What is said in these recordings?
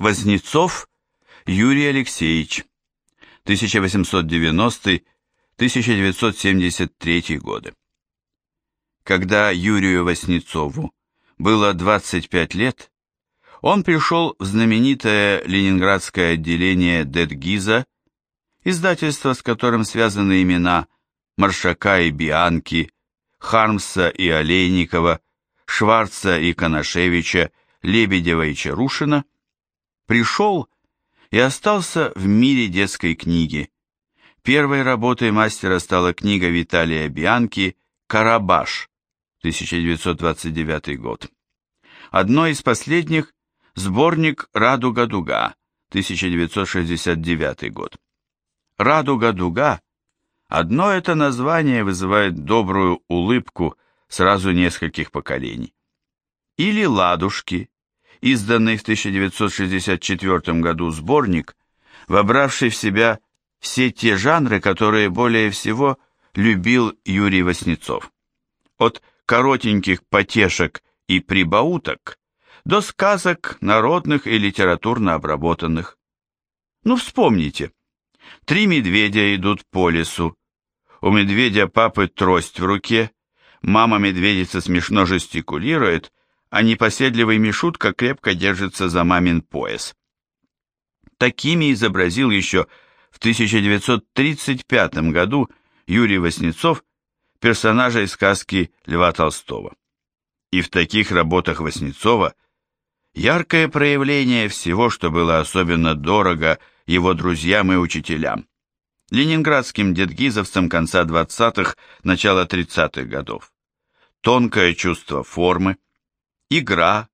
Вознецов Юрий Алексеевич, 1890-1973 годы. Когда Юрию Воснецову было 25 лет, он пришел в знаменитое ленинградское отделение Дедгиза, издательство, с которым связаны имена Маршака и Бианки, Хармса и Олейникова, Шварца и Коношевича, Лебедева и Чарушина, пришел и остался в мире детской книги. Первой работой мастера стала книга Виталия Бианки «Карабаш», 1929 год. Одной из последних – сборник «Радуга-дуга», 1969 год. «Радуга-дуга» – одно это название вызывает добрую улыбку сразу нескольких поколений. Или «Ладушки», изданный в 1964 году сборник, вобравший в себя все те жанры, которые более всего любил Юрий Васнецов. От коротеньких потешек и прибауток до сказок народных и литературно обработанных. Ну, вспомните. Три медведя идут по лесу. У медведя папы трость в руке, мама-медведица смешно жестикулирует, а непоседливый Мишутка крепко держится за мамин пояс. Такими изобразил еще в 1935 году Юрий Васнецов персонажей сказки Льва Толстого. И в таких работах Васнецова яркое проявление всего, что было особенно дорого его друзьям и учителям, ленинградским дедгизовцам конца 20-х, начала 30-х годов. Тонкое чувство формы, игра,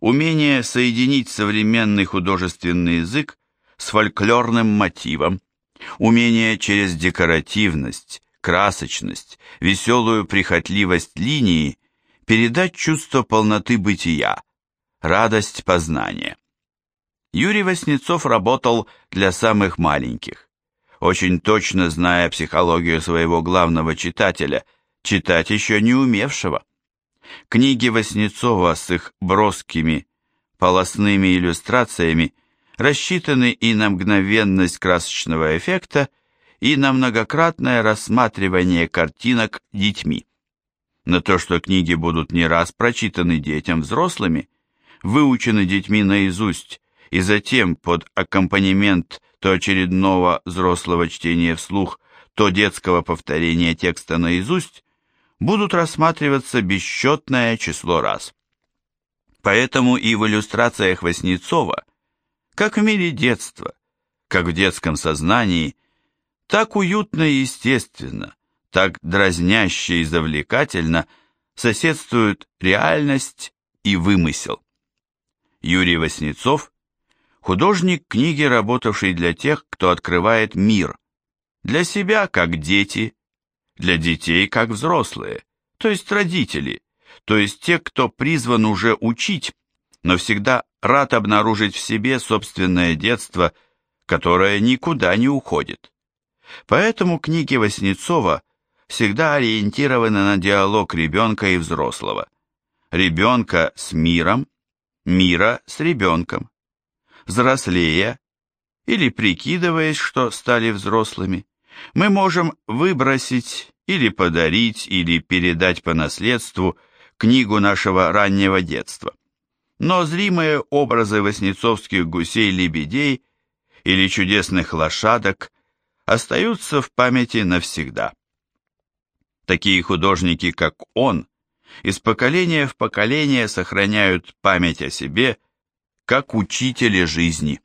умение соединить современный художественный язык с фольклорным мотивом, умение через декоративность, красочность, веселую прихотливость линии передать чувство полноты бытия, радость познания. Юрий Васнецов работал для самых маленьких, очень точно зная психологию своего главного читателя, читать еще не умевшего. Книги Васнецова с их броскими, полосными иллюстрациями рассчитаны и на мгновенность красочного эффекта, и на многократное рассматривание картинок детьми. На то, что книги будут не раз прочитаны детям взрослыми, выучены детьми наизусть и затем под аккомпанемент то очередного взрослого чтения вслух, то детского повторения текста наизусть, будут рассматриваться бесчетное число раз. Поэтому и в иллюстрациях Васнецова, как в мире детства, как в детском сознании, так уютно и естественно, так дразняще и завлекательно соседствуют реальность и вымысел. Юрий Васнецов – художник книги, работавший для тех, кто открывает мир, для себя как дети, для детей как взрослые, то есть родители, то есть те, кто призван уже учить, но всегда рад обнаружить в себе собственное детство, которое никуда не уходит. Поэтому книги Васнецова всегда ориентированы на диалог ребенка и взрослого. Ребенка с миром, мира с ребенком. Взрослея или прикидываясь, что стали взрослыми, мы можем выбросить или подарить, или передать по наследству книгу нашего раннего детства. Но зримые образы воснецовских гусей-лебедей или чудесных лошадок остаются в памяти навсегда. Такие художники, как он, из поколения в поколение сохраняют память о себе, как учители жизни.